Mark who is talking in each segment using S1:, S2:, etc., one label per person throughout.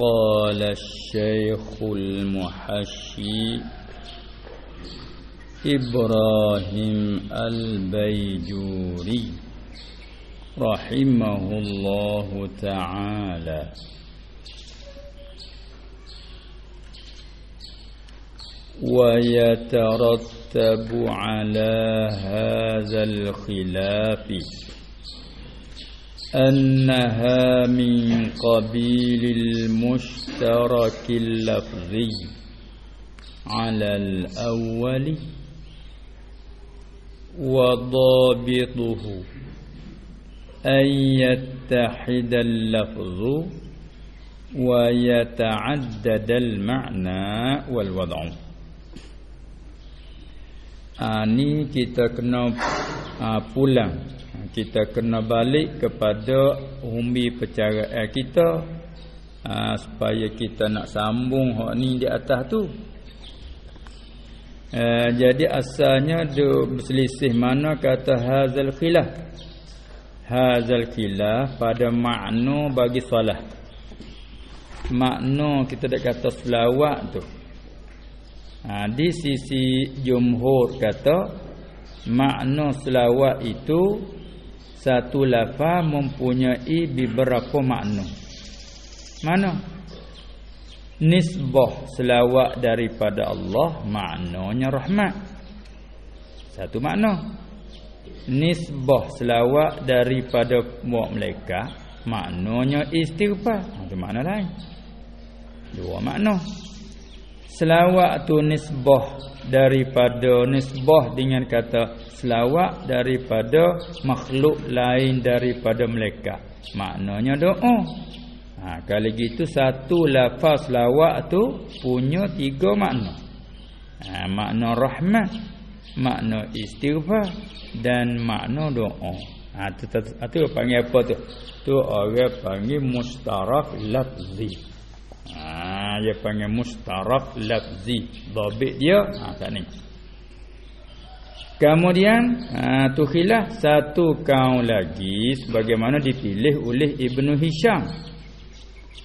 S1: قال الشيخ المحشي إبراهيم البيجوري رحمه الله تعالى. ويترتب على هذا الخلاف أنها من قبيل المشترك اللفظي. على الأول وضابطه. أن يتحد اللفظ ويتعدد المعنى والوضع. ni kita kena pulang. Kita kena balik kepada umbi percaraan kita. Ha, supaya kita nak sambung hak ni di atas tu. Ha, jadi asalnya dia berselisih mana kata hazal khilaf. Hazal khilaf pada makna bagi solat. Makna kita dah kata selawat tu. Ha, di sisi jumhur kata makna selawat itu satu lafaz mempunyai beberapa makna. Mana? Nisbah selawat daripada Allah maknanya rahmat. Satu makna. Nisbah selawat daripada muak mereka maknanya istighfar. Itu makna lain. Dua makna selawat tu nisbah daripada nisbah dengan kata selawat daripada makhluk lain daripada mereka maknanya doa ha kalau gitu satu lafaz selawat tu punya tiga makna ha makna rahmat makna istighfar dan makna doa ha tu, tu, tu, tu panggil apa tu tu orang panggil mustarak lafzi Ha dia panggil mustarak lafzi. Dhabit dia ha kat ni. Kemudian ha tu khilaf satu kaum lagi sebagaimana dipilih oleh Ibnu Hisham.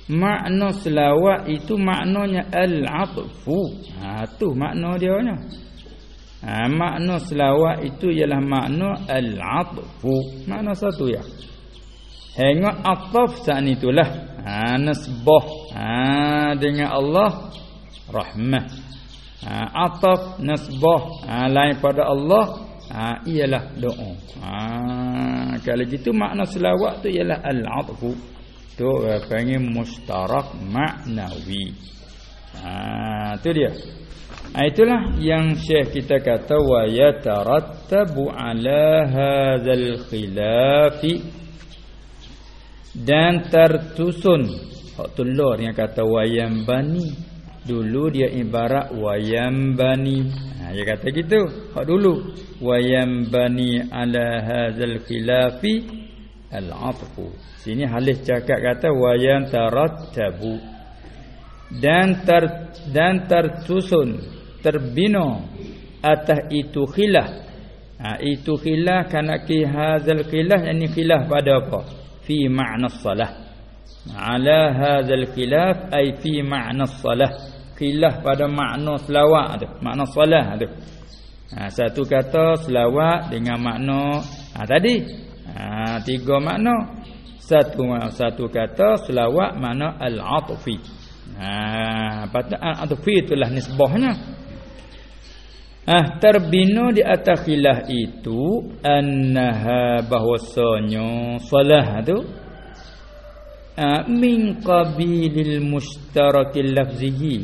S1: Makna selawat itu maknanya al-atfu. Ha tu makna dia nya. Ha makna selawat itu ialah makna al-atfu. Makna satu ya. Hingga ataf saat itulah ha, Nasbah. Ha, Dengan Allah Rahmah. Ha, Ataf nasbah. Ha, Lain pada Allah ha, Ialah doa. Ha, Kalau gitu makna selawat tu Ialah al-atfu Tu panggil mustarak maknawi. Ha, Tu dia. Ha, Itulah yang syekh kita kata Wa yatarattabu ala hazal khilafi dan tertusun. Tulur yang kata wayam bani. Dulu dia ibarat wayam bani. Ha dia kata gitu. Hak dulu. Wayam bani ala hadzal khilafi al atfu sini halis cakap kata wayam tarattabu. Dan ter dan tersusun terbina atas itu khilaf. Ha, itu khilaf kana ki hadzal khilaf yani khilaf pada apa fi ma'na salah ala hadzal khilaf أي fi ma'na salah khilaf pada makna selawat tu makna salah tu ha, satu kata selawat dengan makna ha, tadi. Ha, tiga makna. Satu satu kata selawat makna al-atfi. Ha patut al-atfi itulah nisbahnya. Ah terbina di atas khilaf itu annaha bahwasanya salah tu. Ah min qabilil mustarakil lafzihi.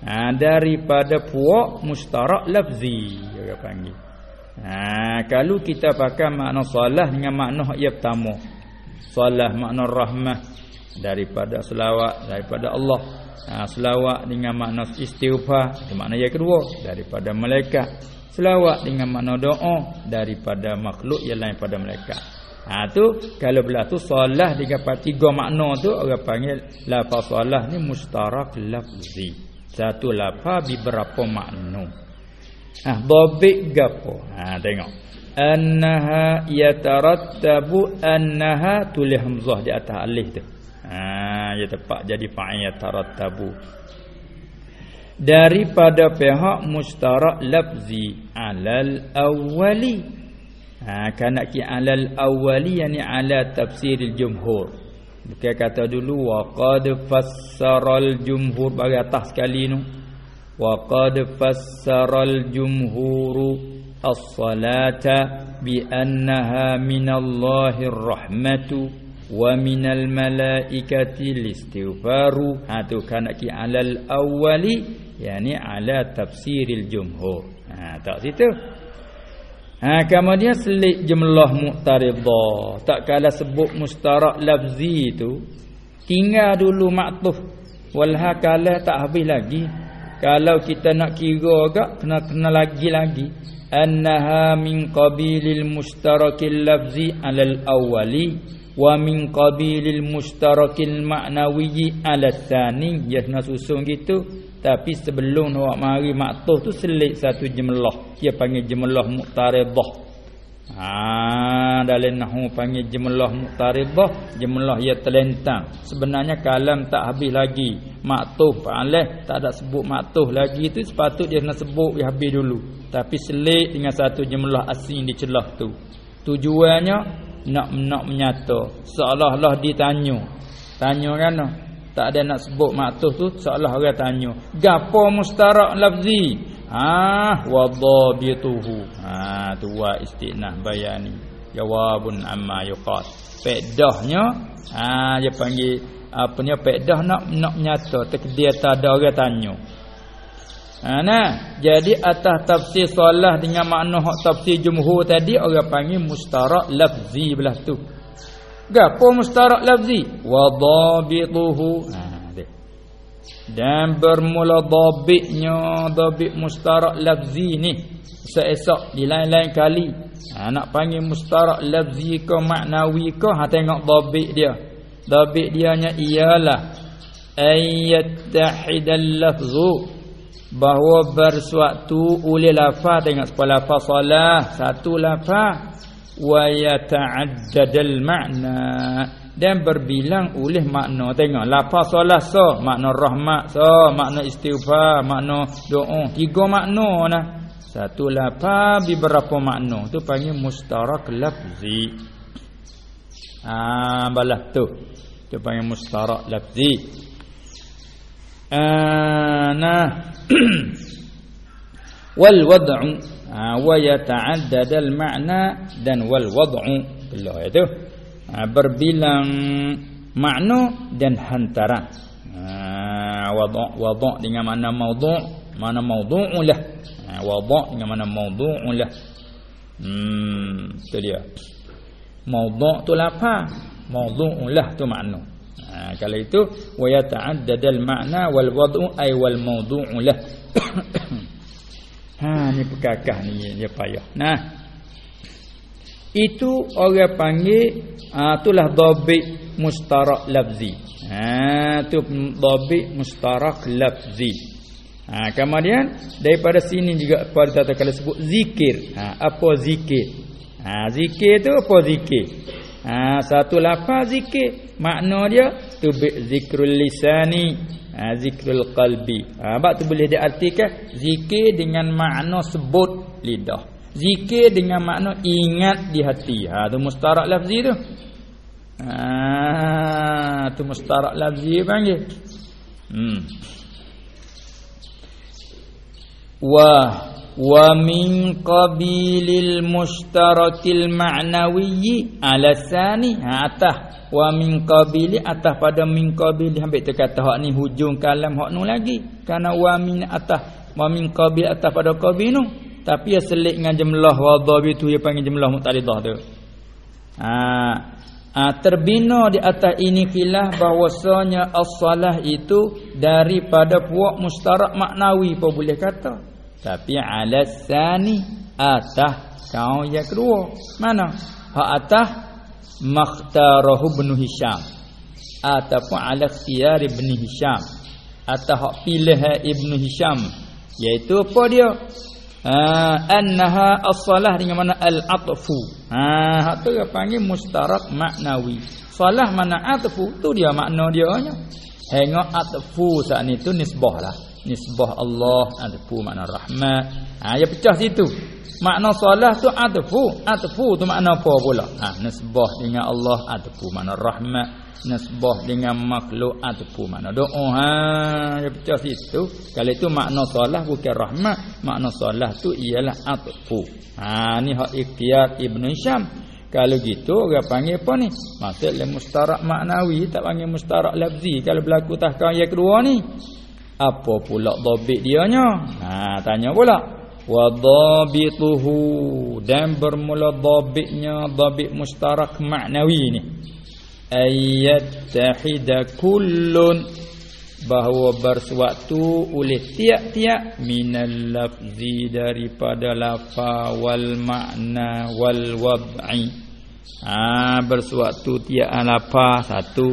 S1: Ah daripada puak mustarak lafzi dia panggil. Ah kalau kita pakai makna salah dengan makna yang pertama. Salah makna rahmah daripada selawat daripada Allah ha, selawat dengan makna istighfar itu makna yang kedua daripada malaikat. Selawat dengan makna doa daripada makhluk yang lain pada malaikat. Ha tu kalau belah tu solah dengan tiga makna tu orang panggil lafaz solah ni mustarak lafzi. Satu lafaz beberapa makna. Ah ha, dhabit gapo? Ha tengok. Annaha yatarattabu annaha tulis hamzah di atas alif tu ha ha ya tepat jadi fa'il tarattabu daripada pihak mustarak lafzi alal awwali. Ha kana ki alal awwali yani ala tafsiril jumhur. Bukan kata dulu wa qad fassaral jumhur bagi atas sekali tu wa qad fassaral jumhuru as-salata bi annaha minallahir rahmatu wa minal malaikati listighfaru. Ha tu kana ki alal awwali yakni ala tafsiril jumhur. Ha tak situ. Ha kemudian selik jumlah muqtaridah tak kala sebut mustarak lafzi tu tinggal dulu maktuf. Wal hakalah tak habis lagi. Kalau kita nak kira agak kena kena lagi lagi. Annaha min qabilil mustarakil lafzi alal awwali wa min qabilil mustarakil ma'nawi ala tsani ya nak susun gitu tapi sebelum nak mari maktuh tu selit satu jemlah. Dia panggil jemlah muqtaridah. Ha dalam nahwu panggil jemlah muqtaridah, jemlah ia terlentang. Sebenarnya kalam tak habis lagi. Maktuh paleh tak ada sebut maktuh lagi tu sepatut dia nak sebut dia habis dulu. Tapi selit dengan satu jemlah asing di celah tu. Tujuannya nak nak menyata. Seolah-olah ditanya. Tanya. Kan? tak ada nak sebut maktuh tu seolah orang tanya. Gapo mustarak lafzi? Ah wa dhabituhu. Ha tu wa istinah bayani. Jawabun amma yuqat. Pedahnya ha dia panggil apa ni pedah nak nak nyata takdir tak ada orang tanya ha nah. Jadi atas tafsir solah dengan makna hak tafsir jumhur tadi orang panggil mustarak lafzi belah tu. Gapo mustarak lafzi? Wa dhabituhu. Ha, dan bermula dhabitnya dhabit mustarak lafzi ni seesok di lain-lain kali. Ha, nak panggil mustarak lafzi ke maknawi ke ha tengok dhabit dia. Dhabit dianya ialah ayyattahidal lafzu bahawa bersuatu oleh lafaz tengok sepuluh lafaz salah. Satu lafaz wa yata'addadal ma'na. Dan berbilang oleh makna. Tengok lafaz solah so. Makna rahmat so makna istighfar makna doa. Tiga makna nah. Satu lafaz beberapa makna? Tu panggil mustarak lafzi. Ah balah tu. Tu panggil mustarak lafzi nah wal wad'u ha, wa yata'addad al ma'na dan wal wad'u belah itu berbilang makna dan hantaran ha, wad' wad' dengan mana maudhu' mana maudhu'u lah. ha, wad' dengan mana maudhu'u lah. Hmm itu dia. Maudhu' tu apa maudhu'u lah tu makna kalau itu wa yata'addad al ma'na wal wad'u ay wal maudhu'u lah Ha ni pekakah ni dia payah. Nah. Itu orang panggil ah itulah dhabit mustarak lafzi. Ha tu dhabit mustarak lafzi. Ha kemudian daripada sini juga pada kata kalau sebut zikir. Ha apa zikir? Ha zikir tu apa zikir? Ha satu lafaz zikir. Makna dia tu zikrul lisani. Ha, zikrul qalbi. Ha bab tu boleh diartikan zikir dengan makna sebut lidah. Zikir dengan makna ingat di hati. Ha tu mustarak lafzi tu. Ha tu mustarak lafzi panggil. Hmm. Wa wa min qabilil mustarakil ma'nawi ala sani ha atah wa min qabili atas pada min qabili. Ambil tu kata hak ni hujung kalam hak nu lagi. Kerana wa min atas wa min qabil atas pada qabil nu. Tapi ya selit dengan jumlah wadhab itu dia panggil jumlah mutalidah tu. Ha, ha terbina di atas ini khilaf bahwasanya as-salah itu daripada puak mustarak maknawi apa boleh kata tapi ala sani atas kau yang kedua. Mana? Hak atas makhtarahu ibn Hisham. Ataupun ala ikhtiyar ibn Hisham. Atau hak pilih ibn Hisham. Iaitu apa dia? Ha, annaha as-salah dengan mana? Al-atfu. Ha hak tu dia panggil mustarak maknawi. Salah mana atfu? Tu dia makna dia nya. Hingga atfu saat ni tu nisbah lah. Nisbah Allah. Atfu makna rahmat. Ha ya pecah situ. Makna salah tu atfu, atfu tu makna apa pula? Ha nisbah dengan Allah atfu makna rahmat. Nasbah dengan makhluk ataupun makna doa. Ha dia pecah situ. Kalau itu makna solah bukan rahmat. Makna solah tu ialah atfu ha ni hak ikhtiyar ibnu syam kalau gitu orang panggil apa ni? Maksud le mustarak maknawi tak panggil mustarak lafzi. Kalau berlaku tahkan yang kedua ni apa pula dhabit dia nya ha tanya pula. Wa dhabituhu. Dan bermula dhabitnya dhabit mustarak maknawi ni. Ayattahida kullun. Bahawa bersuatu oleh tiap-tiap minal lafzi daripada lafa wal makna wal wad'i ha bersuatu tiap lafa satu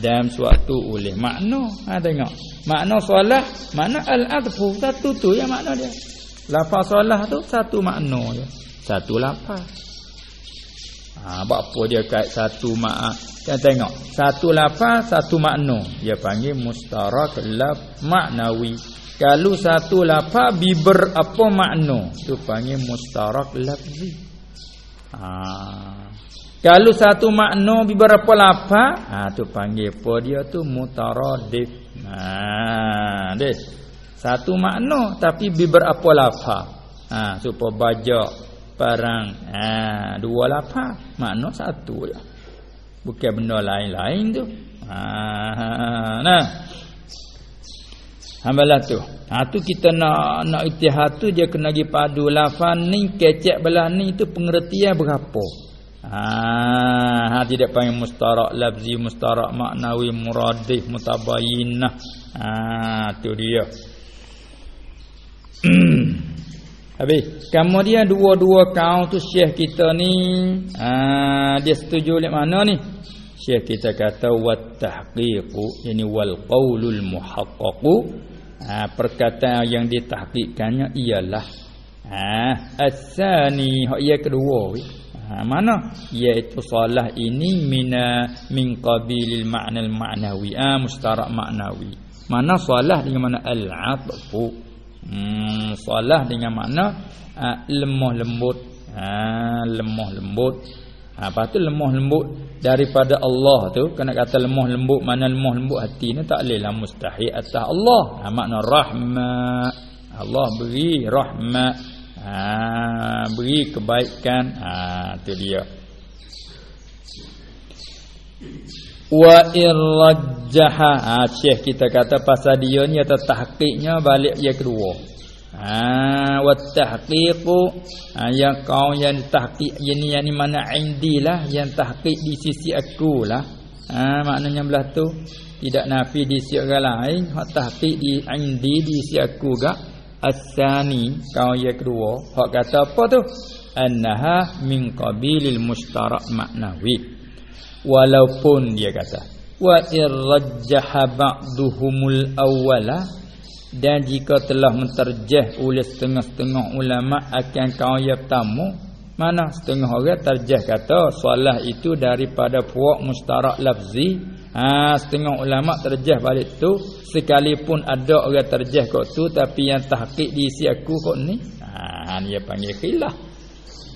S1: dan suatu oleh makna ha tengok. Makna solah makna al-adfu. Satu tu yang makna dia. Lafa solah tu satu makna dia satu lafa ha apa dia kait satu makna tengok. Satu lafaz satu makna. Dia panggil mustarak laf maknawi. Kalau satu lafaz biber apa makna? Tu panggil mustarak lafzi. Ha kalau satu makna biber apa lafaz ha tu panggil apa dia tu? Mutaradif. Ha deh satu makna tapi biber apa lafaz ha supaya bajak barang. Ha dua lafaz makna satu je. Bukan benda lain-lain tu. Ha, nah. Hambalah tu. Ha tu kita nak nak ittihad tu dia kena gi padu lafaz ni kecek belah ni tu pengertian berapa. Ha, ha tidak panggil mustarak lafzi mustarak maknawi muradif mutabayyinah. Ha tu dia. Habis. Kemudian dua-dua kaum tu syekh kita ni ha, dia setuju oleh mana ni? Syekh kita kata wat tahqiqu yani wal qaulul muhaqqaqu ha, perkataan yang ditahqiqkannya ialah ha asani hak yang kedua ha, mana iaitu salah ini mina min qabilil ma'nal ma'nawi ah ha, mustarak ma'nawi mana salah dengan mana al-'atfu Hmm, salah dengan makna uh, lemah lembut. Ha, lemah lembut. Ha, apa tu lemah lembut daripada Allah tu kena kata lemah lembut mana lemah lembut hati ni tak leh lah mustahil atas Allah. Ha, makna rahmat. Allah beri rahmat. Ha, beri kebaikan. Ha, tu dia. Wa irjaha ha syekh kita kata pasal dia ni atau tahqiqnya balik yang kedua. Ha wa tahqiqu. Ha, yang kau yang tahqiq ini yang ni mana indilah yang tahqiq di sisi aku lah. Ha maknanya belah tu tidak nafi di sisi orang lain. Hak tahqiq di indi di sisi aku gak asani kau yang kedua. Hak kata apa tu? Annaha min qabilil mustarak maknawi walaupun dia kata wa irjah ba'duhumul awwala dan jika telah menterjah oleh setengah-setengah ulama akan kaum yang pertama mana setengah orang terjah kata soalah itu daripada puak mustarak lafzi ha setengah ulama terjah balik tu sekalipun ada orang terjah kok tu tapi yang tahqiq diisi aku kok ni ha dia panggil khilaf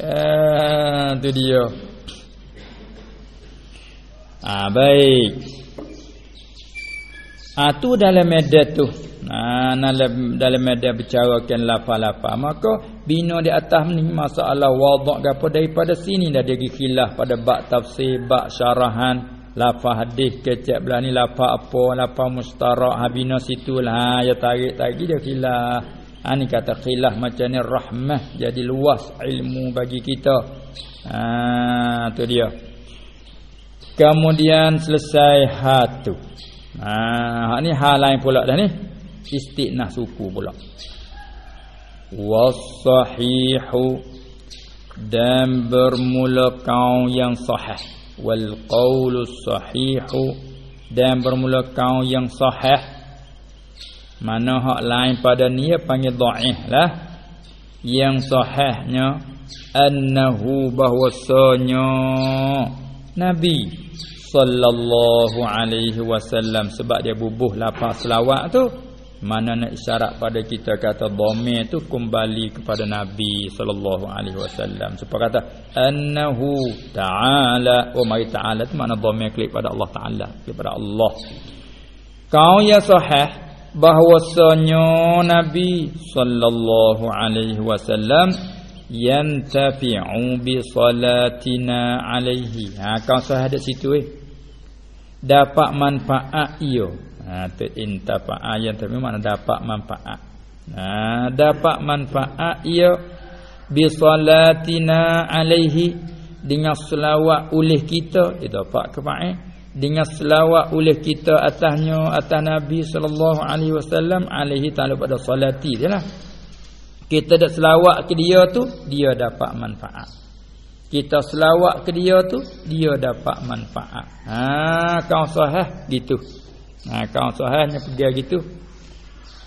S1: eh tu dia Ah baik. Ah tu dalam media tu. Ah dalam dalam media bicarakan lafal-lafal maka bina di atas ni masalah wadhak gapo daripada sini dah dia khilaf pada bab tafsir, bab syarahan lafal hadis kecek belah ni lafal apa, lafal mustarak habina situlah ya tarik tadi dia khilaf. Ah ni kata khilaf macam ni rahmah jadi luas ilmu bagi kita. Ah tu dia. Kemudian selesai hatu. Ha, ni hal lain pula dah ni. Istiqnah suku pula. Was-sahihu dan bermula kau yang sahih. Wal qawlus sahihu dan bermula kau yang sahih. Mana hak lain pada ni panggil dhaif lah. Yang sahihnya annahu bahwasanya Nabi sallallahu alaihi wasallam sebab dia bubuh lafaz selawat tu mana nak isyarat pada kita kata dhamir tu kembali kepada nabi sallallahu alaihi wasallam. Supaya kata? Annahu ta'ala. Wa mai ta'ala tu makna dhamir klik pada Allah taala kepada Allah. Kau ya sahih bahwasanya nabi sallallahu alaihi wasallam yantafi'u bi salatina alaihi. Ha kau sahih ada situ eh? Dapat manfaat ia Ha tu intafa'a yang tapi mana dapat manfaat. Ha dapat manfaat ia bi salatina alaihi dengan selawat oleh kita itu dapat kefa'i dengan selawat oleh kita atasnya atas Nabi sallallahu alaihi wasallam alaihi taala pada salati dia lah. Kita dak selawat ke dia tu dia dapat manfaat. Kita selawat ke dia tu dia dapat manfaat. Ha kau sahih gitu. Ha kau sahihnya pergi gitu.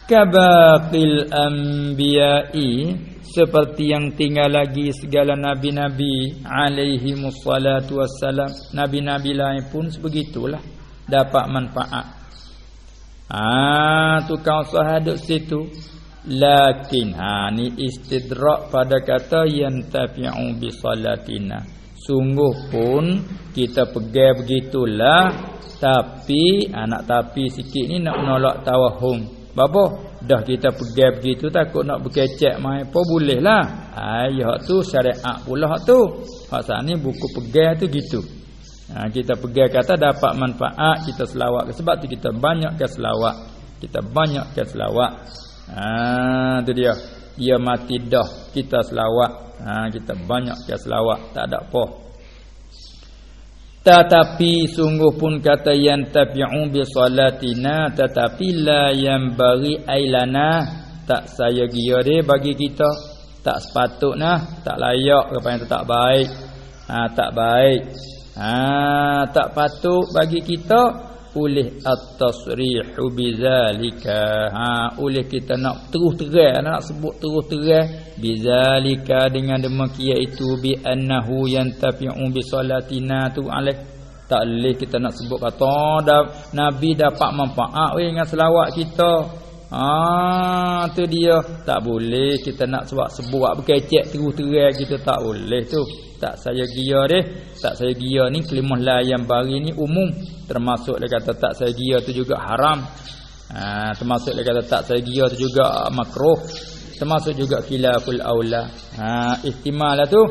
S1: Kabaqil anbiya'i seperti yang tinggal lagi segala nabi-nabi alaihi musallatu wassalam. Nabi-nabi lain pun sebegitulah dapat manfaat. Ah tu kau sahih situ. Lakin ha ni istidrak pada kata yang tafi'u bi salatina. Sungguh pun kita pegang begitulah tapi anak tapi sikit ni nak menolak tawahum. Bapa dah kita pegang begitu takut nak berkecek mai apa boleh lah. Ayah tu syariat pula hak tu. Hak ni buku pegang tu gitu. Ha, kita pegang kata dapat manfaat kita selawat sebab tu kita banyakkan selawat. Kita banyakkan selawat. Ha tu dia. Dia mati dah kita selawat. Ha kita banyakkan selawat tak ada apa. Tetapi sungguh pun kata yang tabi'u bi salatina tetapi la yang bagi ailana. Tak saya gira dia bagi kita. Tak sepatutnya tak layak kepada yang tak baik. Ha, tak baik. Ha, tak patut bagi kita oleh at-tasrihu bizalika. Ha oleh kita nak terus terang nak sebut terus terang bizalika dengan demikian itu bi annahu yantafi'u bi salatina tu alaih tak leh kita nak sebut kata dah nabi dapat manfaat dengan selawat kita Ah tu dia. Tak boleh kita nak sebab sebuat berkecek terus terang kita tak boleh tu. Tak saya gia deh. Tak saya gia ni kelimah layan bari ni umum. Termasuk dia kata tak saya gia tu juga haram. Ha, termasuk dia kata tak saya gia tu juga makruh. Termasuk juga khilaful aula. Ha ihtimal lah tu.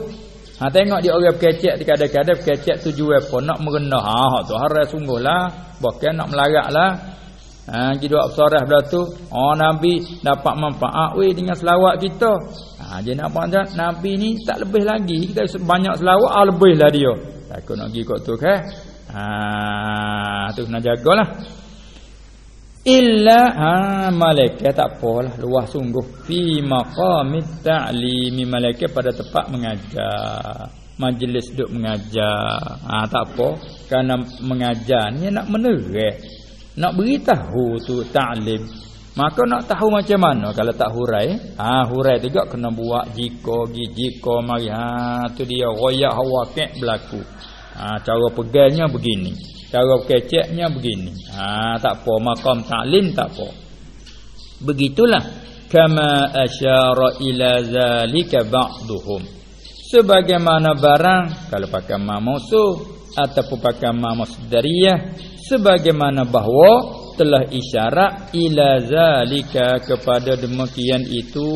S1: Ha tengok dia orang berkecek kadang-kadang berkecek tujuan apa nak merendah. Ha tu haram sungguhlah. Bukan nak melaratlah Ha jadi absarah belah tu, oh nabi dapat manfaat weh dengan selawat kita. Ha dia nak apa Nabi ni tak lebih lagi kita banyak selawat ah lebihlah dia. Takut nak pergi kok tu kan. Ha tu kena jagalah. Illa ha malaikat tak apalah luah sungguh fi maqamit ta'limi malaikat pada tempat mengajar majlis duduk mengajar ha tak apa kerana mengajar ni nak menerang nak beritahu tu ta'lim. Maka nak tahu macam mana? Kalau tak hurai ha, hurai juga kena buat jika jika mari. Ha tu dia royak hawaqi berlaku. Ha cara pegangnya begini. Cara keceknya begini. Ha tak apa makam ta'lim tak apa. Begitulah. Kama asyara ila zalika ba'duhum. Sebagaimana barang kalau pakai mamusuh ataupun pakai mamusdariyah sebagaimana bahawa telah isyarat ila zalika kepada demikian itu.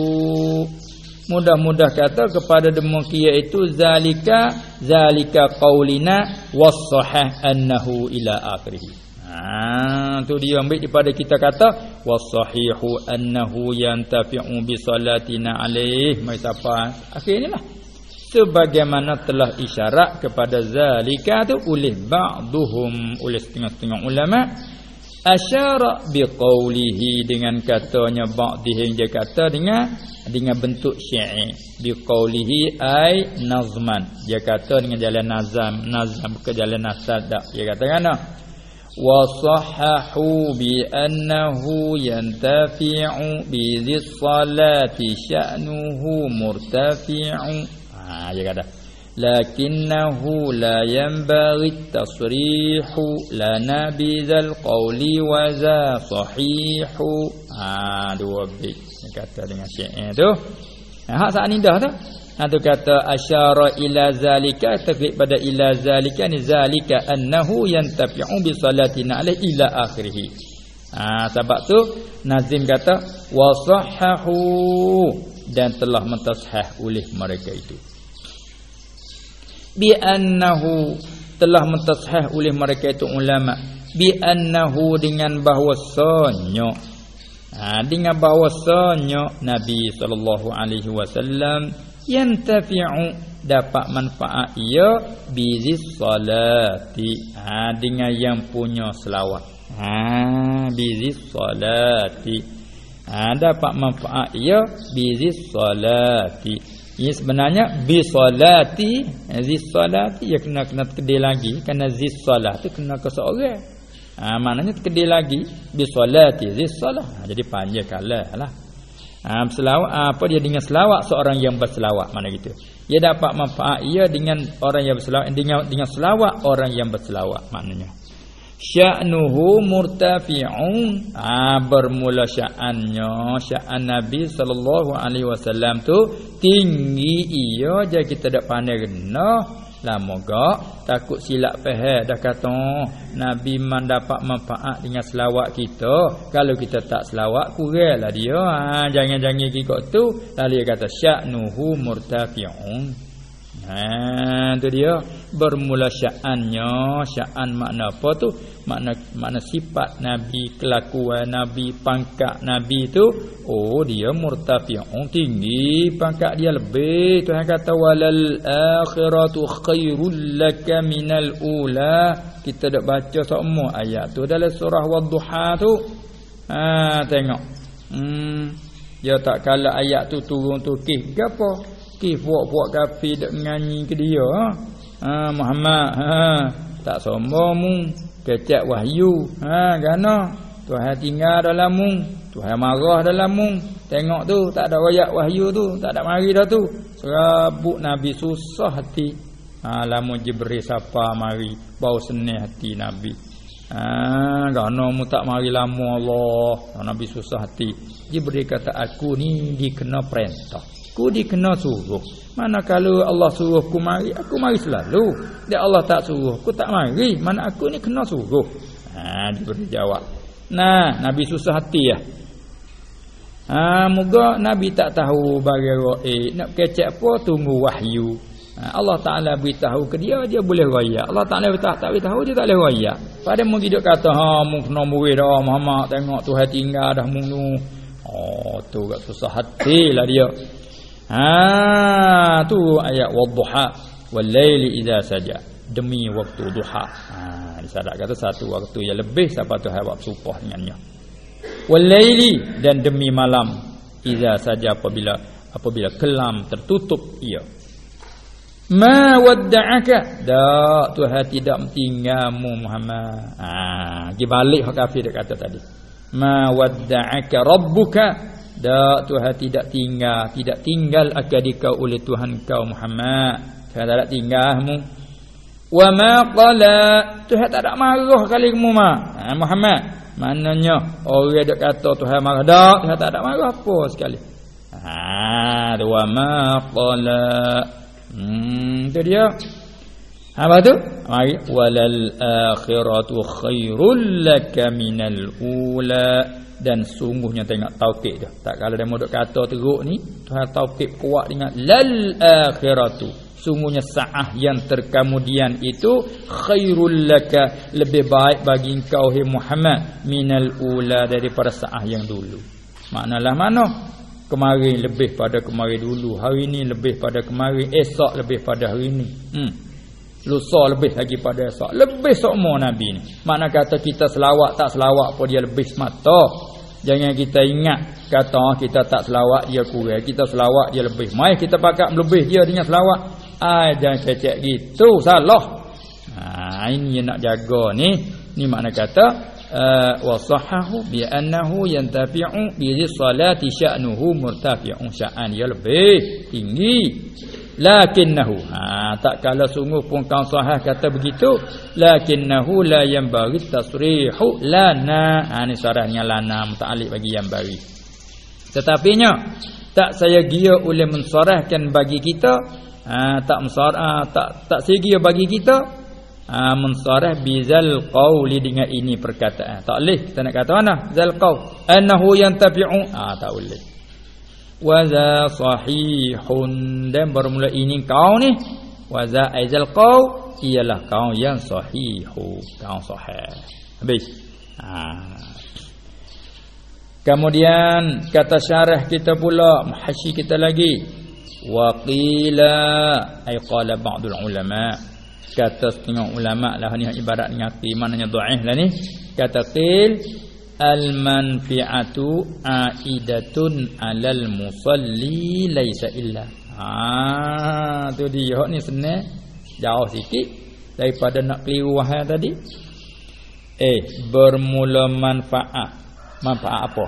S1: Mudah-mudah kata kepada demikian itu zalika zalika qaulina was-sahih annahu ila akhirih. Ha tu dia ambil daripada kita kata was-sahihu annahu yantafi'u bi salatina alaih. Mai siapa akhirnya lah sebagaimana telah isyarat kepada zalika tu oleh ba'duhum oleh setengah-setengah ulama. Asyara biqaulihi dengan katanya ba'dihim dia kata dengan dengan bentuk syair biqaulihi ai nazman. Dia kata dengan jalan nazam. Nazam ke jalan nasadak dia kata kan wa sahahu bi annahu yantafi'u bi dhis salati sya'nuhu murtafi'u Ha dia kata. lakinnahu la yanbaghi tasrihu lana bidzal qawli wa za sahihu. Ha dua bait kata dengan syair tu. Ha hak saat ni dah tu? Ha tu kata asyara ila zalika tafid pada ila zalika ni zalika annahu yantafi'u bi salatina alaihi ila akhirih. Ha sebab tu nazim kata wa sahahu dan telah mentashah oleh mereka itu bi annahu telah mentashah oleh mereka itu ulama. Bi annahu dengan bahwasanya ha dengan bahwasanya Nabi sallallahu alaihi wasallam yantafi'u dapat manfaat ia bi salati. Ha dengan yang punya selawat. Ha bi salati. Ha dapat manfaat ia bi salati ini sebenarnya bi salati, zis salati ya kena kena terkedil lagi kerana zis tu kena ke seorang. Ha, maknanya terkedil lagi bi salah. Ha, jadi panjang kalalah. Ha, selawat apa dia dengan selawat seorang yang berselawat mana gitu. Ia dapat manfaat ia dengan orang yang berselawat dengan dengan selawat orang yang berselawat maknanya sya'nuhu murtafi'un. Ah bermula sya'annya sya'an nabi sallallahu alaihi wasallam tu tinggi ia je kita dak pandai kena. Lama gak takut silap faham dah kata nabi man dapat manfaat dengan selawat kita. Kalau kita tak selawat kuranglah dia. Ha jangan-jangan kikok tu. Lalu dia kata sya'nuhu murtafi'un. Ha tu dia bermula sya'annya, sya'an makna apa tu? Makna makna sifat nabi, kelakuan nabi, pangkat nabi tu, oh dia murtafi'un tinggi, pangkat dia lebih. Tuhan kata walal akhiratu khairul laka minal ula. Kita dak baca semua ayat tu dalam surah Wadduha tu. Ha tengok. Hmm dia tak kala ayat tu turun tu kih gapo? Ki puak-puak kafir dak nyanyi ke dia ha? Ha Muhammad ha. Tak sombong mu kecak wahyu. Ha gana. Tuhan tinggal dalam mu Tuhan marah dalam mu tengok tu tak ada ayat wahyu tu. Tak ada mari dah tu. Serabut nabi susah hati. Ha lamun jibril siapa mari. Bau senih hati nabi. Ha gana mu tak mari lama Allah. Nabi susah hati. Jibril kata aku ni dikena perintah Ku dikena suruh. Mana kalau Allah suruh ku mari, aku mari selalu. Dia Allah tak suruh, ku tak mari. Mana aku ni kena suruh. Ha, dia jawab. Nah, Nabi susah hati ya. Ha, moga Nabi tak tahu bagi roe. Nak kecek apa tunggu wahyu. Ha, Allah Taala beritahu ke dia dia boleh raya. Allah Taala beritahu tak beritahu dia tak boleh raya. Pada mu hidup kata ha mu kena murid dah Muhammad tengok Tuhan tinggal dah mu Oh tu susah hatilah dia. Ha tu ayat wadduha wal laili idza saja demi waktu duha. Ha disadak kata satu waktu yang lebih siapa tu hawab supah dengannya. Wal laili dan demi malam idza saja apabila apabila kelam tertutup ia. Ma wadda'aka da Tuhan tidak tinggalmu Muhammad. Ha pergi balik hak kafir dia kata tadi. Ma wadda'aka rabbuka Dak Tuhan tidak tinggal. Tidak tinggal akadika oleh Tuhan kau Muhammad. Tuhan tak tinggalmu Wa ma qala. Tuhan tak ada marah kali kamu ha, Muhammad Maknanya Orang ada kata Tuhan marah Tak Tuhan tak ada marah apa sekali. Ha, wa ma qala. Hmm, itu dia. Apa tu? Mari. Walal akhiratu khairul laka minal ula dan sungguhnya tengok taukid dia. Tak kalau dia modok kata teruk ni Tuhan taukid kuat dengan lal akhiratu. Sungguhnya saah yang terkemudian itu khairul laka lebih baik bagi engkau hai Muhammad minal ula daripada saah yang dulu. Maknalah mana? Kemarin lebih pada kemarin dulu hari ini lebih pada kemarin esok lebih pada hari ini hmm lusa lebih lagi pada esok. Lebih semua nabi ni. Mana kata kita selawat tak selawat pun dia lebih semata. Jangan kita ingat kata kita tak selawat dia kurang. Kita selawat dia lebih. Mai kita pakat lebih dia dengan selawat ah jangan kecek gitu. Salah. Ha ini yang nak jaga ni. Ni makna kata uh, wa sahahu bi annahu yantafi'u bi salati sya'nuhu murtafi'un sya'an. Dia lebih tinggi lakinnahu. Ha tak kala sungguh pun kau sahih kata begitu. Lakinnahu la yang bagi tasrihu lana. Ha ni sarahnya lana muta'alliq bagi yang bagi. Tetapi nya tak saya gia oleh mensarahkan bagi kita. Ha tak mensarah tak tak saya bagi kita. Ha mensarah bizal qauli dengan ini perkataan. Tak leh kita nak kata mana? Zal qaul annahu yantabi'u. Ha tak boleh Waza sahihun. Dan bermula ini kau ni. Waza aizal kau ialah kau yang sahihu. Kau sahih. Habis. Ha. kemudian kata syarah kita pula muhasyi kita lagi. Waqila ay qala ba'dul ulama. Kata setengah ulama lah ni ibarat dengan maknanya dhaif lah ni. Kata qil al-manfi'atu aidatun 'alal musalli laisa illa. Ha tu dia ni senang jauh sikit daripada nak keliru wahai tadi. Eh bermula manfaat. Manfaat apa?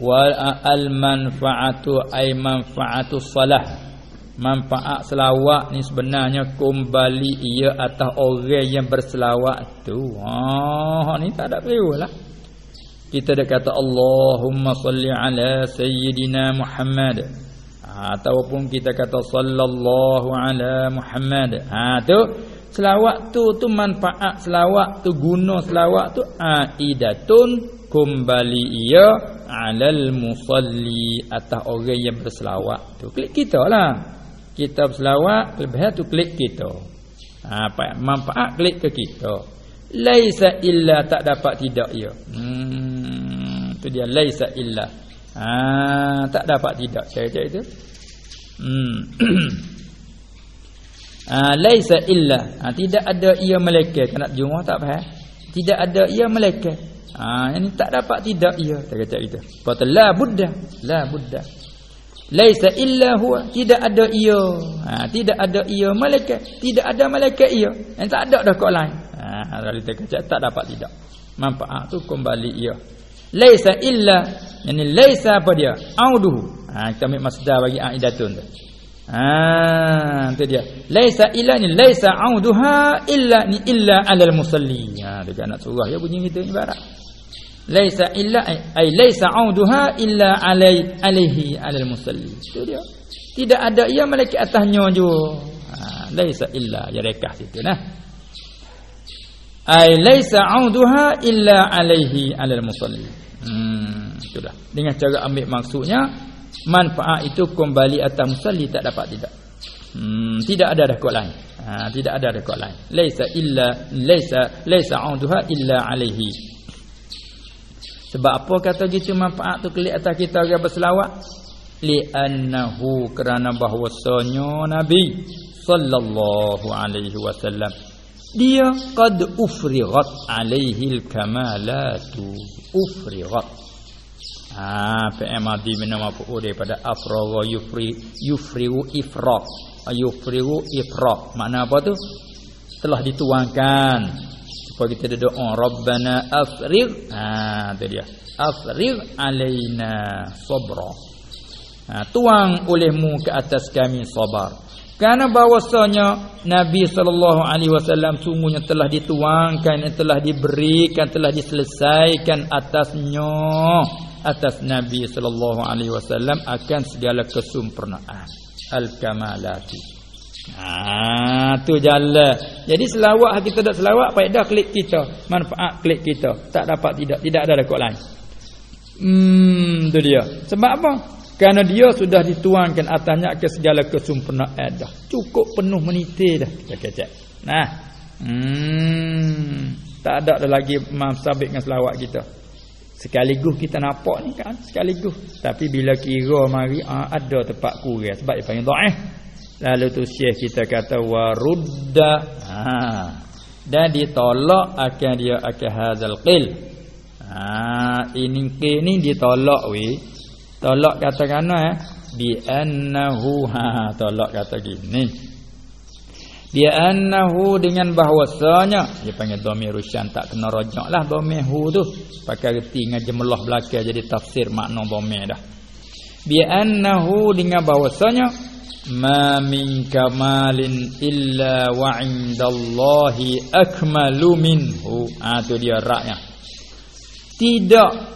S1: Wal al-manfa'atu ay manfa'atu salah. Manfaat selawat ni sebenarnya kembali ia atas orang yang berselawat tu. Ha ni tak ada keliru lah kita dah kata Allahumma salli ala sayyidina Muhammad. Ha, ataupun kita kata sallallahu ala Muhammad. Ha tu selawat tu tu manfaat selawat tu guna selawat tu aidatun kembali ia alal musalli atas orang yang berselawat tu. Klik kita lah. Kita berselawat lebih tu klik kita. Ha, manfaat klik ke kita laisa illa tak dapat tidak ia. Hmm tu dia. Laisa illa. Ha tak dapat tidak. Cakap itu. Hmm. Ha laisa illa. Ha, tidak ada ia malaikat nak jumpa tak faham? Tidak ada ia malaikat ha ini tak dapat tidak ia. Cakap itu. Kata la buddha la buddha laisa illa huwa. Tidak ada ia. Ha, tidak ada ia malaikat tidak ada malaikat ia. Yang tak ada dah kau lain realiti kecak tak dapat tidak. Manfaat tu kembali ia. Laisa illa yani laisa apa dia? Auduhu. Ha kita ambil masdar bagi aidatun tu. Ha tu dia. Laisa illa ni laisa auduha illa ni illa alal musalli. Ha dekat nak surah ya bunyi kita ibarat laisa illa ai laisa auduha illa alai alaihi alal musalli. Tu dia. Tidak ada ia malaikat atasnya juga ha laisa illa. Ya rekah situ nah ai laisa auduha illa alaihi alal musalli hmm sudah dengan cara ambil maksudnya manfaat itu kembali atas musalli tak dapat tidak. Hmm tidak ada dah lain. Ha tidak ada dah lain. Laisa illa laisa laisa auduha illa alaihi. Sebab apa kata gitu manfaat tu kelik atas kita orang berselawat? Li annahu kerana bahwasanya nabi sallallahu alaihi wasallam dia qad ufrighat alaihi alkamalatu. Ufrighat ha madhi min nama fu'ul daripada afragha yufri yufrigu ifraq yufrigu ifraq makna apa tu? Telah dituangkan supaya kita doa rabbana afrigh ha tu dia. Afrigh alaina sabra. Ha tuang olehmu ke atas kami sabar kerana bahwasanya Nabi sallallahu alaihi wasallam sungguhnya telah dituangkan telah diberikan telah diselesaikan atasnya atas Nabi sallallahu alaihi wasallam akan segala kesempurnaan al-kamalati. Ha tu jalan. Jadi selawat kita tak selawat faedah klik kita, manfaat klik kita. Tak dapat tidak tidak ada dekat lain. Hmm tu dia. Sebab apa? Kerana dia sudah dituangkan atasnya ke segala kesempurnaan dah. Cukup penuh meniti dah. Cek-cek. Nah. Hmm. Tak ada dah lagi sabit dengan selawat kita. Sekaligus kita nampak ni kan. Sekaligus. Tapi bila kira mari ah, ada tempat kurang. Sebab dia panggil da'ih. Lalu tu syekh kita kata warudda. Ha. Dan ditolak akan dia akan hazal qil. Ha. Ini qil ni ditolak weh. Tolak kata kana eh bi annahu ha tolak kata gini. Bi annahu dengan bahwasanya dia panggil dhamir rusyan tak kena rajak lah dhamir hu tu pakai reti dengan jemlah belaka jadi tafsir makna dhamir dah. bi annahu dengan bahwasanya ma min kamalin illa wa indallahi akmalu minhu ah tu dia raknya tidak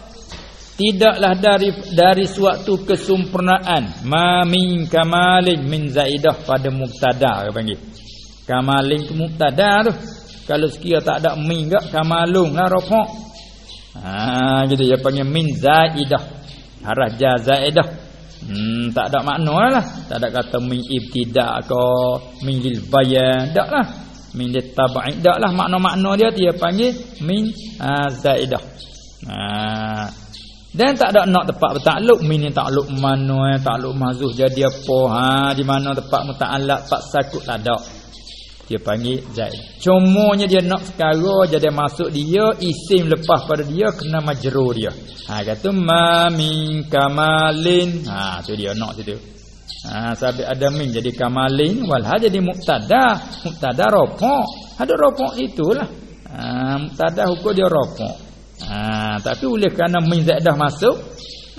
S1: tidaklah dari dari suatu kesempurnaan ma min kamalin min zaidah pada mubtada dia panggil kamalin ke mubtada tu kalau sekira tak ada min gak kamalun lah rafa ha jadi dia panggil min zaidah harah jazaidah Hmm, tak ada makna lah. Tak ada kata min ibtidak ke min lil bayan. Tak lah. Min lil taba'i. Lah makna-makna dia dia panggil min uh, zaidah. Uh, dan tak ada nak tempat bertakluk. Min ni takluk mana eh? Takluk mahzuh jadi apa ha? Di mana tempat muta'allaq tempat sakut tak ada. Dia panggil zaid. Cumanya dia nak sekarang jadi masuk dia isim lepas pada dia kena majrur dia. Ha kata ma min kamalin. Ha tu dia nak situ. Ha sabit ada min jadi kamalin wal ha jadi mubtada mubtada rafa ada rafa itulah. Ha mubtada hukum dia rafa ha tapi oleh kerana min zaid dah masuk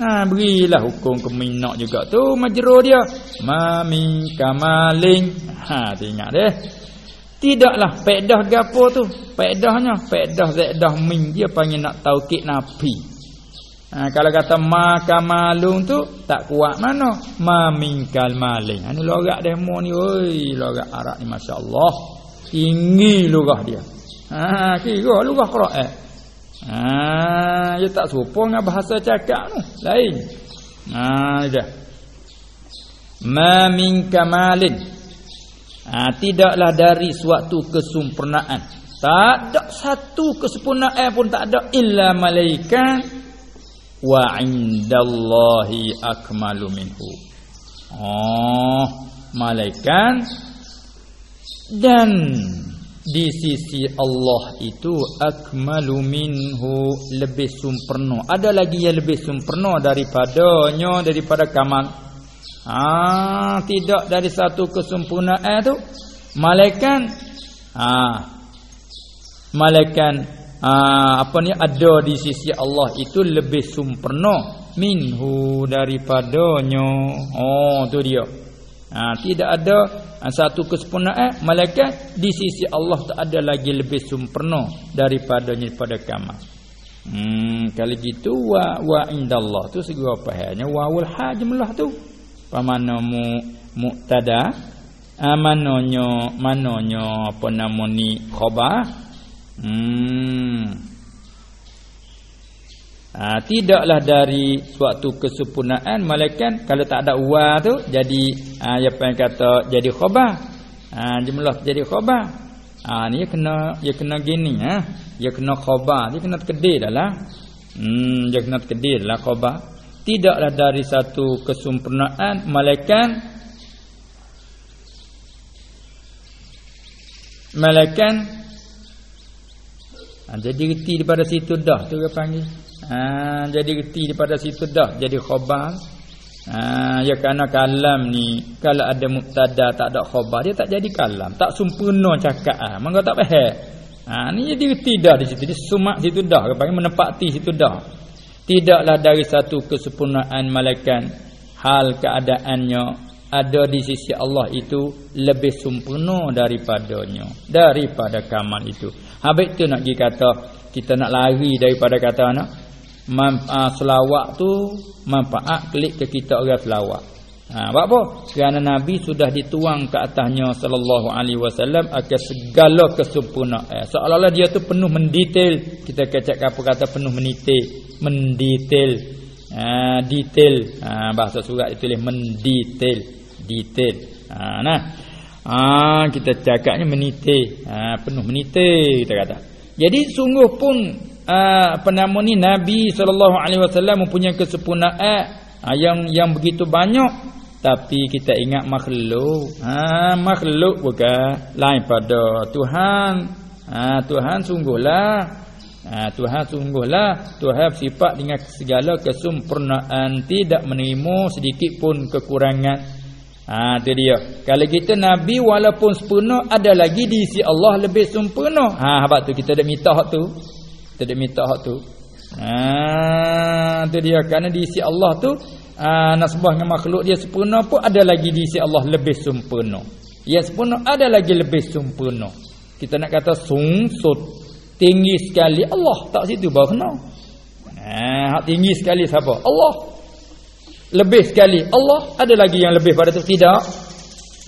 S1: Ha berilah hukum ke min nak juga tu majrur dia ma min kamalin ha ingat deh Tidaklah faedah gapo tu? Faedahnya faedah zaidah min dia panggil nak taukid nafi. Ha, kalau kata ma kamalun tu tak kuat mana? Ma min kal malin. Ha, ni logat demo ni oi, logat Arab ni masya-Allah. Tinggi lugah dia. Ha, kira lugah Quran. Ha, dia tak serupa dengan bahasa cakap tu. Lain. Ha, dia. Ma min kamalin ha, tidaklah dari suatu kesempurnaan tak ada satu kesempurnaan pun tak ada illa malaikat wa indallahi akmalu minhu oh malaikat dan di sisi Allah itu akmalu minhu lebih sempurna. Ada lagi yang lebih sempurna daripadanya daripada kamal. Ah, tidak dari satu kesempurnaan tu. Malaikat ah malaikat ah apa ni ada di sisi Allah itu lebih sempurna minhu daripadanya. Oh tu dia ah tidak ada ah, satu kesempurnaan malaikat di sisi Allah tak ada lagi lebih sempurna daripadanya pada kamal hmm kalau gitu wa wa indallah. Tu segera fahamnya wawul hajmlah tu. Pamana mu muktada amanonyo manonyo apa nama ni? Hmm ha, tidaklah dari suatu kesempurnaan malaikat kalau tak ada wa tu jadi ha, apa yang kata jadi khabar ha, jumlah jadi khabar ha, ni dia kena dia kena gini ha. Dia kena khabar dia kena terkedil dah hmm dia kena terkedil lah khabar tidaklah dari satu kesempurnaan malaikat malaikat ha, jadi reti daripada situ dah tu dia panggil ha, jadi reti daripada situ dah jadi khabar. Ha, ya kerana kalam ni kalau ada muktada tak ada khabar dia tak jadi kalam. Tak sempurna cakap ah ha, mangga tak faham. Ha, ni jadi reti dah di situ dia sumak situ dah panggil menepati situ dah. Tidaklah dari satu kesempurnaan malaikat hal keadaannya ada di sisi Allah itu lebih sempurna daripadanya daripada kamal itu. Habis tu nak pergi kata kita nak lari daripada kata anak manfaat selawat tu manfaat klik ke kita orang selawat Ha, apa? Kerana Nabi sudah dituang ke atasnya sallallahu alaihi wasallam akan segala kesempurnaan. Eh, seolah-olah dia tu penuh mendetail. Kita kecek apa kata penuh menitil, mendetail. Ha, detail. Ha, bahasa surat ditulis mendetail, detail. Ha, nah. Ha, kita cakapnya menitil. Ha, penuh menitil kita kata. Jadi sungguh pun uh, apa nama ni? Nabi sallallahu alaihi wasallam mempunyai kesempurnaan. Uh, yang yang begitu banyak. Tapi kita ingat makhluk. Ha makhluk bukan. Lain pada Tuhan. Ha Tuhan sungguhlah. Ha Tuhan sungguhlah. Tuhan sifat dengan segala kesempurnaan. Tidak menerima sedikit pun kekurangan. Ha tu dia. Kalau kita nabi walaupun sempurna ada lagi di sisi Allah lebih sempurna. Ha sebab tu kita dah minta hak tu kita dah minta hak tu ha tu dia kerana di sisi Allah tu uh, nasbah dengan makhluk dia sempurna pun ada lagi di sisi Allah lebih sempurna. Yang sempurna ada lagi lebih sempurna. Kita nak kata sungsut tinggi sekali Allah tak situ baru kena. Eh, hak tinggi sekali siapa? Allah. Lebih sekali Allah ada lagi yang lebih pada tu tidak?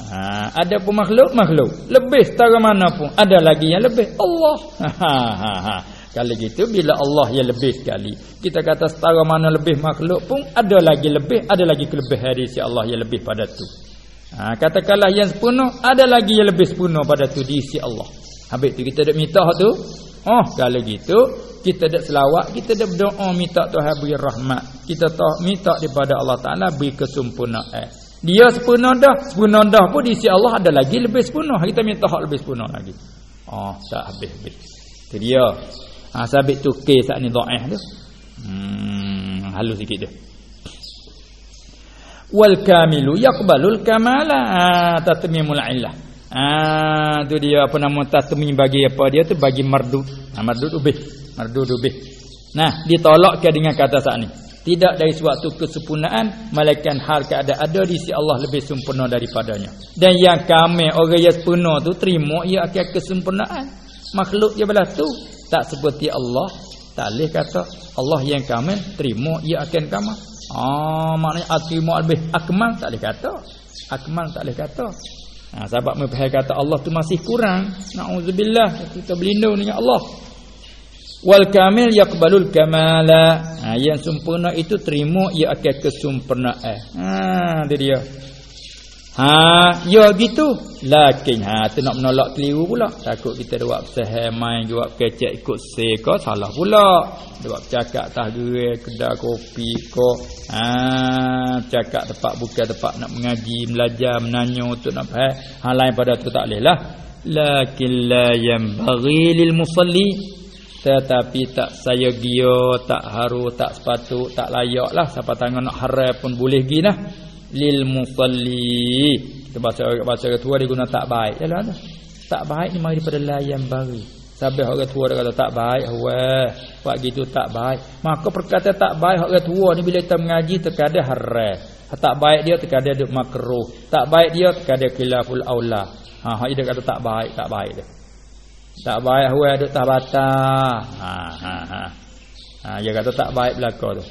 S1: Ha, ada pun makhluk makhluk lebih setara mana pun ada lagi yang lebih Allah. Ha ha ha. Kalau gitu bila Allah yang lebih sekali kita kata setara mana lebih makhluk pun ada lagi lebih ada lagi kelebihan dari si Allah yang lebih pada tu. Ha, katakanlah yang sempurna ada lagi yang lebih sempurna pada tu di si Allah. Habis tu kita dak minta tu. Oh kalau gitu kita dak selawat kita dak berdoa minta Tuhan beri rahmat. Kita tak minta daripada Allah Taala beri kesempurnaan. Dia sempurna dah, sempurna dah pun di sisi Allah ada lagi lebih sempurna. Kita minta hak lebih sempurna lagi. Oh, tak habis-habis. Itu dia. Ha, sabit tu ke saat ni dhaif tu. Hmm, halus sikit dia. Wal kamilu yaqbalul kamala ha, tatmimul illah. Ah, tu dia apa nama tatmim bagi apa dia tu bagi mardud. Ha, mardud ubih. Mardud ubih. Nah, ditolak ke dengan kata saat ni. Tidak dari suatu kesempurnaan Malaikan hal keadaan ada di sisi Allah lebih sempurna daripadanya Dan yang kami orang yang sempurna tu Terima ia akan kesempurnaan Makhluk dia belah tu Tak seperti Allah. Tak boleh kata Allah yang kami terima ia akan kama Ah, maknanya terima lebih akmal tak boleh kata. Akmal tak boleh kata. Ha, Sebab mereka kata Allah tu masih kurang. Na'udzubillah Kita berlindung dengan Allah. Wal kamil yaqbalul kamala. Ha, yang sempurna itu terima ia akan kesempurnaan. Ha itu dia ha ya gitu. Lakin ha tu nak menolak keliru pula. Takut kita ada buat main buat kecek ikut seka salah pula. Buat cakap tah gerai kedai kopi ko ha cakap tempat bukan tempat nak mengaji belajar menanya untuk nak faham. Hal lain pada tu tak boleh lah lakin la yanbaghi lil musalli. Tetapi tak saya gio tak haru tak sepatu tak layak lah. Siapa tangan nak haram pun boleh gini lah lil musalli kita baca baca tua dia guna tak baik. Jalan tu tak baik ni mari daripada layan baru sabih orang tua dia kata tak baik wah buat gitu tak baik. Maka perkata tak baik orang tua ni bila kita mengaji terkadang haram. Tak baik dia terkadang duk makruh. Tak baik dia terkadang khilaful aula. Ha dia kata tak baik tak baik dia. Tak baik huai duk tak bata. Ha ha ha. Ha dia kata tak baik belaka tu.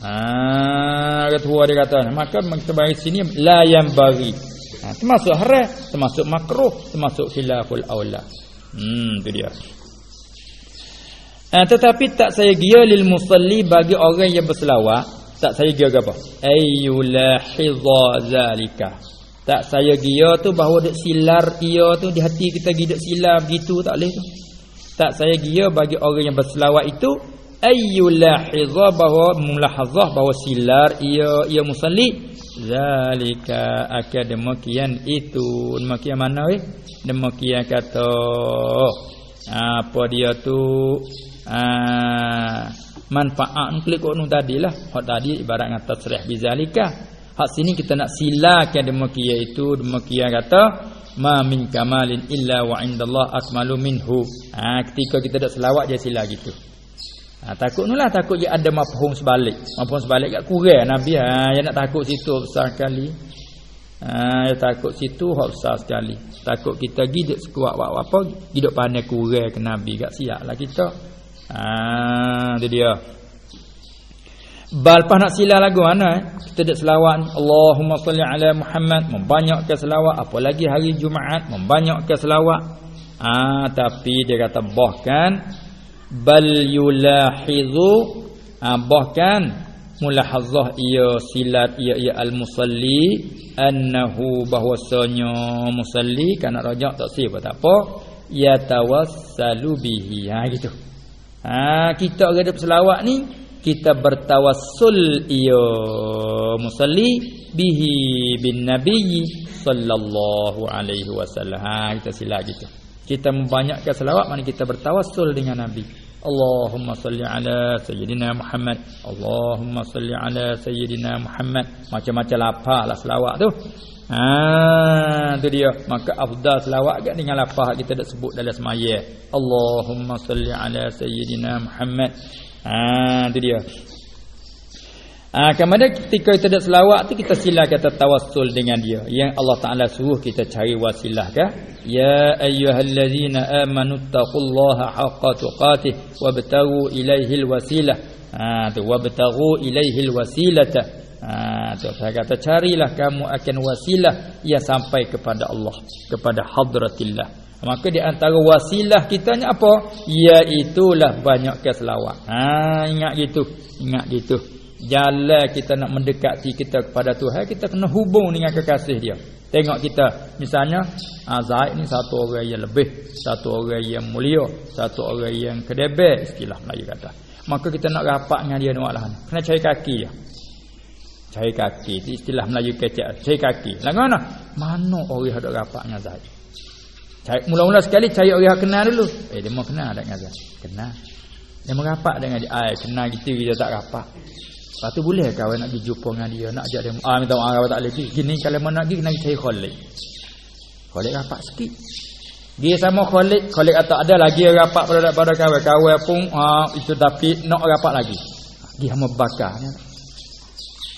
S1: Ha ketua dia kata maka kita bagi sini la yang bagi. Ha termasuk haram, termasuk makruh, termasuk khilaful aula. Hmm tu dia. Ha, tetapi tak saya gia lil musalli bagi orang yang berselawat, tak saya gia apa? Ayyulahidza zalika. Tak saya gia tu bahawa dak silar ia tu di hati kita gidak silar begitu tak boleh tu. Tak saya gia bagi orang yang berselawat itu ayyulahiza bahawa mulahazah bahawa silar ia ia musalli. Zalika akademikian itu. Demikian mana weh? Demikian kata apa dia tu? Ah manfaat klik kok nu tadilah hak tadi ibarat kata tasrih bizalika Hak sini kita nak silakan demikian itu. Demikian kata ma min kamalin illa wa indallah akmalu minhu. Ha, ketika kita dak selawat dia sila gitu. Ha, takut nulah takut dia ada mafhum sebalik. Mafhum sebalik kat kurang Nabi ha dia nak takut situ besar sekali. Ha dia takut situ hak besar sekali. Takut kita gidik sekuat apa gidik pandai kurang ke Nabi kat siaplah kita. Ha itu dia. Balpah nak sila lagu mana eh? Kita dak selawat Allahumma salli ala Muhammad Membanyakkan selawat Apalagi hari Jumaat Membanyakkan selawat ah, Tapi dia kata bahkan Bal yulahidhu ah, Bahkan Mulahazah ia silat ia ia al-musalli. Annahu bahwasanya musalli Kan nak rajak tak siapa tak apa. Yatawassalu bihi. Ha gitu. Ha kita orang selawat ni kita bertawassul iyo musalli bihi bin nabi sallallahu alaihi wasallam. Ha, kita sila gitu. Kita membanyakkan selawat mana kita bertawassul dengan nabi Allahumma salli ala sayyidina Muhammad. Allahumma salli ala sayyidina Muhammad. Macam-macam lapar lah selawat tu. Ha tu dia. Maka afdal selawat kan dengan lafaz kita dah sebut dalam semaya Allahumma salli ala sayyidina Muhammad. Ha tu dia. Ah kemudian ketika kita ada selawat tu kita sila kata tawassul dengan dia. Yang Allah Taala suruh kita cari wasilah kah? Ya ayyuhallazina amanu taqullaha haqqa tuqatih wabtaghu ilaihil wasilah. Ah tu wabtaghu ilaihil wasilata. Ah tu saya kata carilah kamu akan wasilah yang sampai kepada Allah, kepada hadratillah. Maka di antara wasilah kita ni apa? Iaitulah banyak keselawat. Ha ingat gitu. Ingat gitu jalan kita nak mendekati kita kepada Tuhan kita kena hubung dengan kekasih dia. Tengok kita misalnya ha, Zaid ni satu orang yang lebih satu orang yang mulia satu orang yang kedebe istilah Melayu kata. Maka kita nak rapat dengan dia lah kena cari kaki dia. Cari kaki itu istilah Melayu kecek cari kaki. Lah mana? Mana orang ada rapat dengan Zaid? Cari mula-mula sekali cari orang yang kenal dulu. Eh dia mau kenal dengan Zaid? Kenal. Dia merapat dengan dia. Ai kenal kita kita tak rapat Lepas tu boleh kawan nak pergi jumpa dengan dia? Nak ajak dia Ah minta maaf tak boleh. Gini kalau mana nak pergi Kena cari Khalid Khalid rapat sikit. Dia sama Khalid Khalid kata ada lagi rapat pada pada kawan. Kawan pun ah, Itu tapi Nak rapat lagi. Dia sama bakar.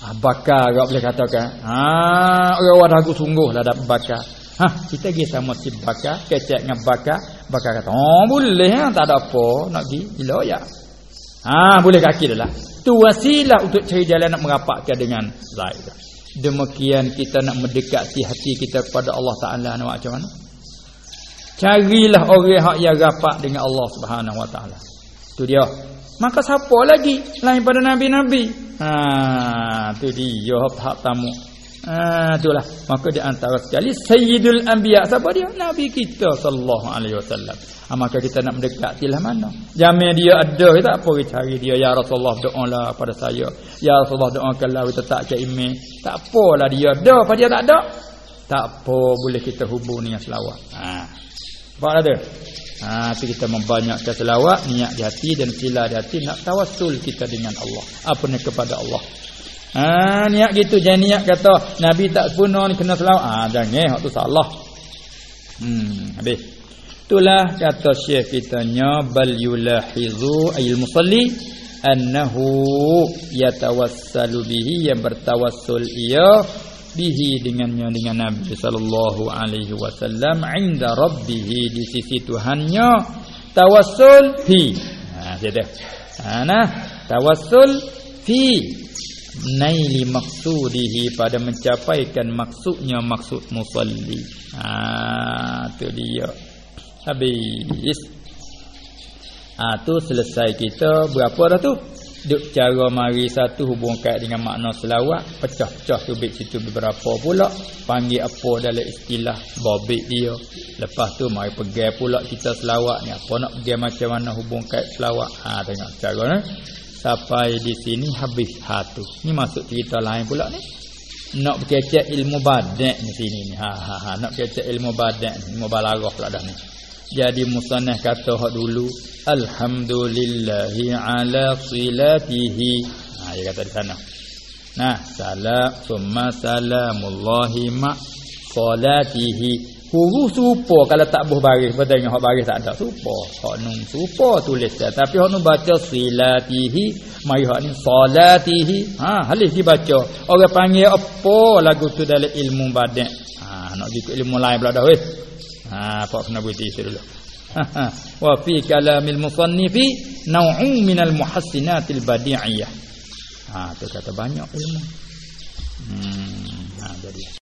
S1: Ah, Bakar Kau boleh katakan. Ah, Orang wadah aku sungguh lah Dapat bakar. Ha, kita pergi sama si bakar, kecek dengan bakar, bakar kata, "Oh, boleh ha, tak ada apa, nak pergi." Gila ya. Ha, boleh kaki dah lah. Tu wasilah untuk cari jalan nak merapatkan dengan Zaid. Demikian kita nak mendekati hati kita kepada Allah Taala macam mana? Carilah orang yang rapat dengan Allah Subhanahu Wa Taala. Tu dia. Maka siapa lagi lain pada nabi-nabi? Ha, tu dia hak tamu. Ha, itulah. Maka di antara sekali Sayyidul Anbiya siapa dia? Nabi kita sallallahu alaihi wasallam. Ha, maka kita nak mendekatilah mana? Jamin dia ada kita apa kita cari dia ya Rasulullah doalah pada saya. Ya Rasulullah doakanlah kita tak cak email. Tak apalah dia ada apa dia tak ada? Tak apa boleh kita hubung dengan selawat. Ha. Apa ada? Ha tu kita membanyakkan selawat niat di hati dan sila di hati nak tawassul kita dengan Allah. Apa ni kepada Allah. Ha niat gitu jangan niat kata Nabi tak sempurna ni kena selawat. Ha jangan hak tu salah. Hmm habis. Itulah kata syekh kita nya bal yulahizu ayil musalli annahu yatawassalu bihi yang bertawassul ia bihi dengannya dengan Nabi sallallahu alaihi wasallam inda rabbih di sisi Tuhannya tawassul fi ha dia ha nah tawassul fi naili maqsudihi pada mencapaikan maksudnya maksud musalli ha tu dia Habis. Ha, tu selesai kita berapa dah tu? Duk cara mari satu hubung kait dengan makna selawat, pecah-pecah tu bit situ beberapa pula, panggil apa dalam istilah babik dia. Lepas tu mari pegang pula kita selawat ni. Apa nak pegang macam mana hubung kait selawat? Ha tengok cara ni. Sampai di sini habis satu. Ni masuk cerita lain pula ni. Nak berkecek ilmu badak ni sini ni. Ha ha ha nak berkecek ilmu badak ni, ilmu balaghah pula dah ni jadi musannaf kata hak dulu alhamdulillahi ala silatihi ha dia kata di sana nah salam summa salamullahi ma salatihi Huru supo kalau tak buh baris Betul hak baris tak ada. Supo Hak nun supo tulis dia. Tapi hak nun baca silatihi. Mari hak ni salatihi. Ha, Halih dibaca Orang panggil apa lagu tu dalam ilmu badan ha, Nak ikut ilmu lain pula dah weh. Ha apa kena buat itu dulu. Wa fi kalamil musannifi naw'un minal muhassinatil badi'iyah. Ha tu kata banyak ilmu. Hmm ha jadi